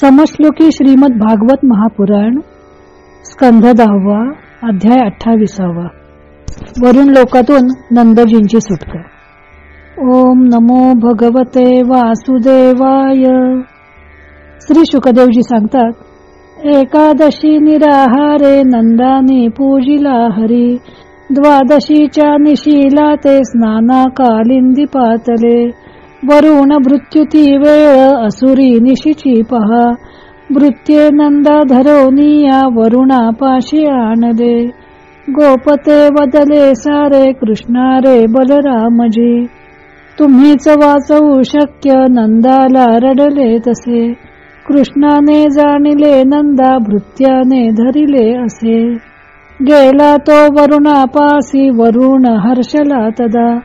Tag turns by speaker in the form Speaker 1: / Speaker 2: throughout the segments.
Speaker 1: समश्लोकी श्रीमद भागवत महापुराण स्कंध दहावा अध्याय अठ्ठावीसावा. वरून लोकातून नंदजींची सुटका. ओम नमो भगवते वासुदेवाय. श्री शुकदेवजी सांगतात एकादशी निराहारे नंदानी पूजिला हरी द्वादशीच्या निशीला ते स्नाना कालिंदी पातले वरुण भृत्युती वेळ असुरी निशिची पहा. भृत्ये नंदा धरोनिया वरुणा पाशी आणले. गोपते बदले सारे कृष्णारे बलरामजी. तुम्हीच वाचवू शक्य नंदाला रडले तसे. कृष्णाने जाणिले नंदा भृत्याने धरिले असे. गेला तो वरुणापासी वरुण हर्षला तदा.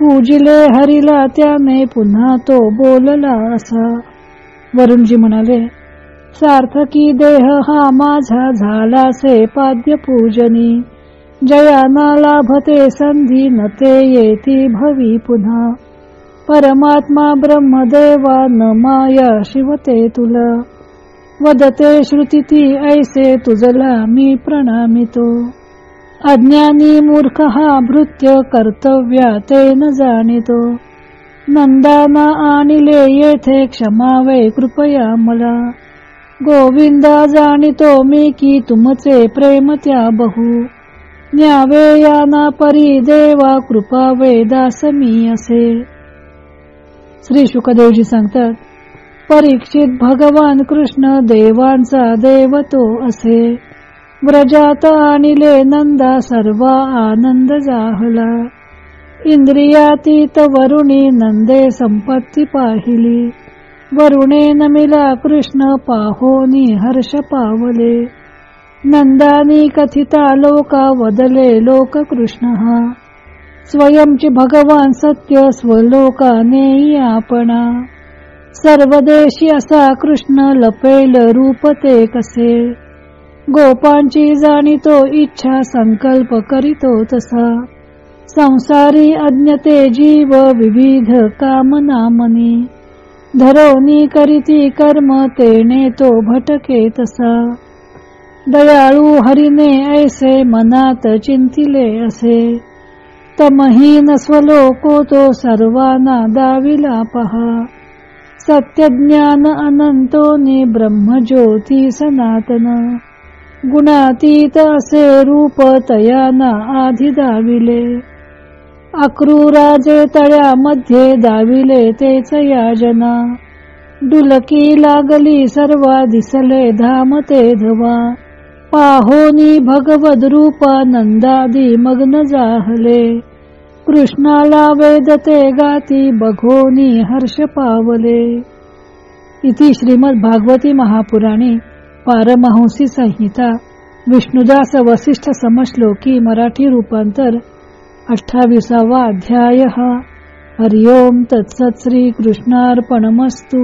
Speaker 1: पूजिले हरिला त्याने पुन्हा तो बोलला असा. वरुणजी म्हणाले सार्थकी देह हा माझा झालासे पाद्य पूजनी. जयाना लाभते संधी नते येती भवी पुन्हा. परमात्मा ब्रह्मदेवा न माया शिवते तुला. वदते श्रुती ऐसे तुझला मी प्रणामितो. अज्ञानी मूर्ख हा भृत्य कर्तव्या ते न जाणितो। नंदाना आणिले येथे क्षमावे कृपया मला। गोविंदा जाणितो मी की तुमचे प्रेम त्या बहु न्यावे याना परी देवा कृपा वेदास मी असे। श्री शुकदेवजी सांगतात परीक्षित भगवान कृष्ण देवांचा देव तो असे। व्रजात आणिले नंदा सर्व आनंद जाहला. इंद्रियातीत वरुणी नंदे संपत्ती पाहिली. वरुणे नमिला कृष्ण पाहोनी हर्ष पावले. नंदानी कथिता लोका वदले लोक कृष्ण. स्वयंची भगवान सत्य स्वलोकाने आपणा. सर्वदेशी असा कृष्ण लपेल रूप ते कसे? गोपांची जाणीतो इच्छा संकल्प करीतो तसा. संसारी अज्ञते जीव विविध कामनामनी. धरोनी करीती कर्म तेने तो भटके तसा. दयाळू हरिने ऐसे मनात चिंतिले असे. तमहीन स्वलोको तो सर्वांना दाविला पहा. सत्यज्ञान अनंतोनी ब्रह्मज्योती सनातन. गुणातीत असे रूप तयाना आधी दाविले. अक्रूराजे तळ्यामध्ये दाविले तेच याजना. डुलकी लागली सर्वा दिसले धाम ते धवा. पाहोनी भगवद रूपा नंदादी मग्न जाहले. कृष्णाला वेदते गाती बघोनी हर्ष पावले. इति श्रीमद भागवती महापुराणी. पारमहंसी संहिता विष्णुदास वसिष्ठ समश्लोकी मराठी रूपांतर अठ्ठावीसावा अध्याय हरिओम तत्सत श्री कृष्णार्पणमस्तू